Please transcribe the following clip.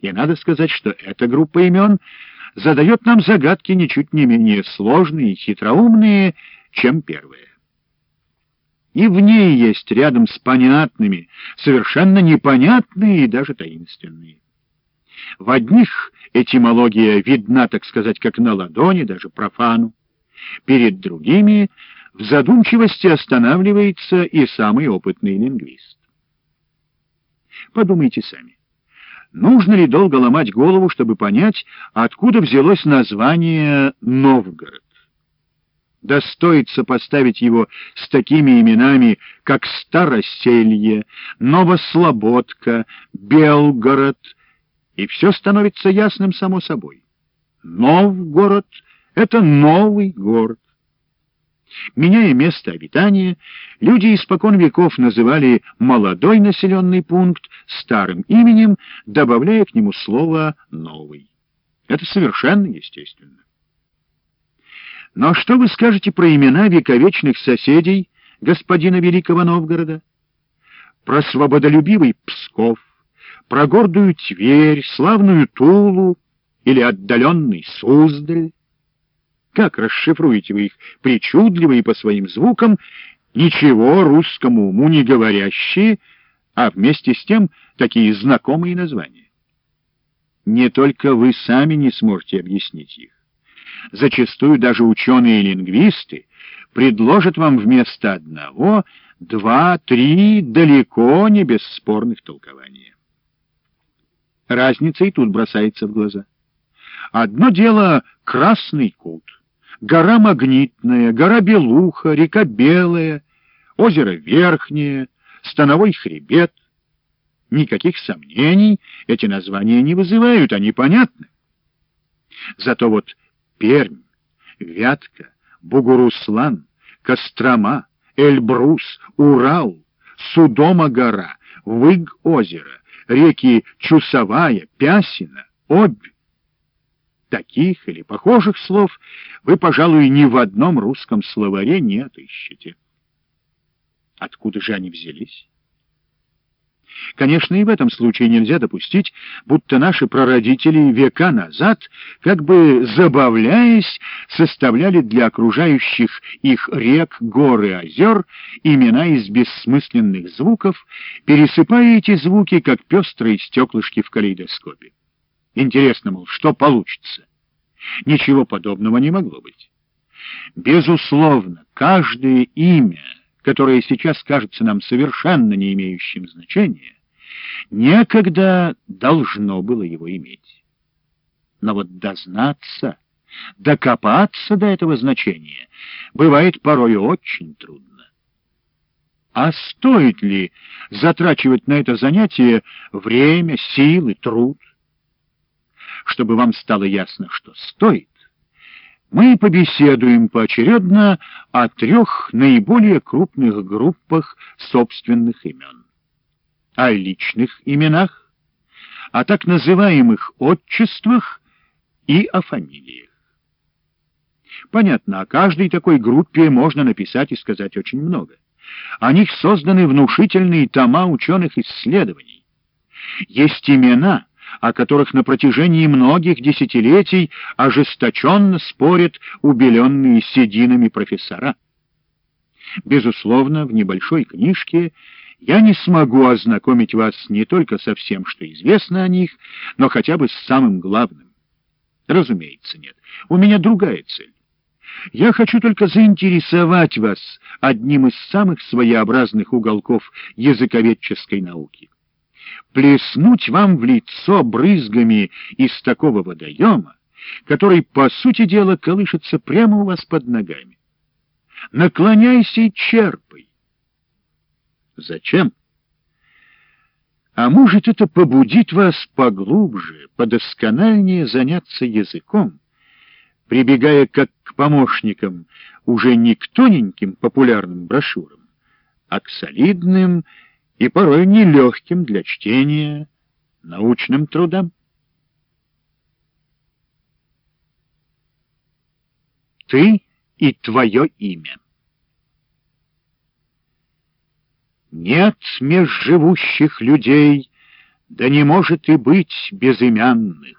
И надо сказать, что эта группа имен задает нам загадки ничуть не менее сложные и хитроумные, чем первая. И в ней есть рядом с понятными, совершенно непонятные и даже таинственные. В одних этимология видна, так сказать, как на ладони, даже профану. Перед другими в задумчивости останавливается и самый опытный лингвист. Подумайте сами. Нужно ли долго ломать голову, чтобы понять, откуда взялось название Новгород? Да стоит сопоставить его с такими именами, как Староселье, Новослободка, Белгород, и все становится ясным само собой. Новгород — это новый город. Меняя место обитания, люди испокон веков называли молодой населенный пункт старым именем, добавляя к нему слово «новый». Это совершенно естественно. Но что вы скажете про имена вековечных соседей господина Великого Новгорода? Про свободолюбивый Псков, про гордую Тверь, славную Тулу или отдаленный Суздаль? Как расшифруете вы их, причудливые по своим звукам, ничего русскому уму не говорящие, а вместе с тем такие знакомые названия? Не только вы сами не сможете объяснить их. Зачастую даже ученые-лингвисты предложат вам вместо одного два, три далеко не бесспорных толкования. Разница и тут бросается в глаза. Одно дело — красный кут — гора Магнитная, гора Белуха, река Белая, озеро Верхнее, Становой хребет. Никаких сомнений эти названия не вызывают, они понятны. Зато вот Пермь, Вятка, Бугуруслан, Кострома, Эльбрус, Урал, Судома-гора, Выг-озеро, реки Чусовая, Пясина, Обь, Таких или похожих слов вы, пожалуй, ни в одном русском словаре не отыщете. Откуда же они взялись? Конечно, и в этом случае нельзя допустить, будто наши прародители века назад, как бы забавляясь, составляли для окружающих их рек, гор и озер имена из бессмысленных звуков, пересыпая эти звуки, как пестрые стеклышки в калейдоскопе. Интересно, мол, что получится? Ничего подобного не могло быть. Безусловно, каждое имя, которое сейчас кажется нам совершенно не имеющим значения, некогда должно было его иметь. Но вот дознаться, докопаться до этого значения бывает порой очень трудно. А стоит ли затрачивать на это занятие время, силы, труд? Чтобы вам стало ясно, что стоит, мы побеседуем поочередно о трех наиболее крупных группах собственных имен. О личных именах, о так называемых отчествах и о фамилиях. Понятно, о каждой такой группе можно написать и сказать очень много. О них созданы внушительные тома ученых исследований. Есть имена — о которых на протяжении многих десятилетий ожесточенно спорят убеленные сединами профессора. Безусловно, в небольшой книжке я не смогу ознакомить вас не только со всем, что известно о них, но хотя бы с самым главным. Разумеется, нет. У меня другая цель. Я хочу только заинтересовать вас одним из самых своеобразных уголков языковедческой науки плеснуть вам в лицо брызгами из такого водоема, который, по сути дела, колышется прямо у вас под ногами. Наклоняйся и черпай. Зачем? А может, это побудит вас поглубже, подоскональнее заняться языком, прибегая как к помощникам уже не к тоненьким популярным брошюрам, а к солидным и порой нелегким для чтения научным трудам. Ты и твое имя. Нет меж живущих людей Да не может и быть безымянных.